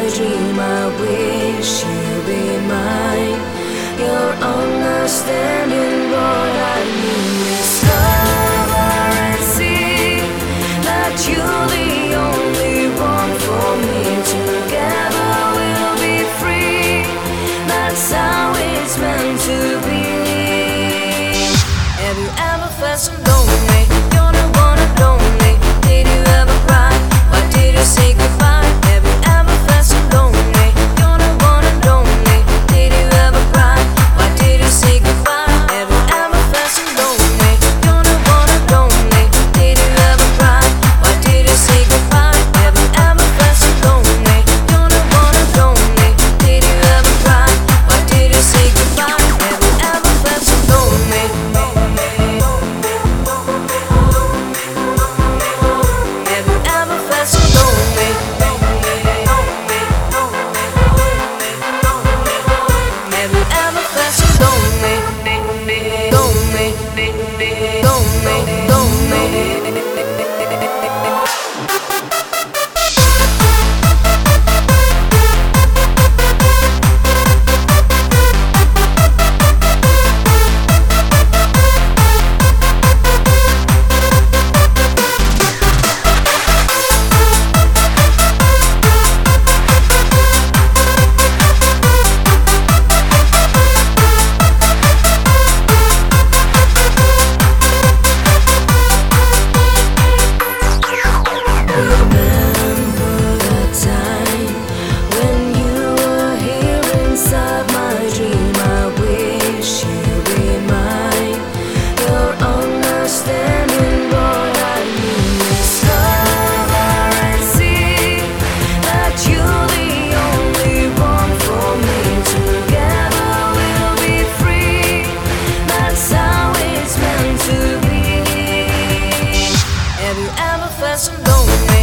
my dream. I wish you'd be mine. Your understanding, what I mean. Discover and see that you're the only one for me. Together we'll be free. That's how it's meant to be. Have you ever felt some lonely? yeah. não.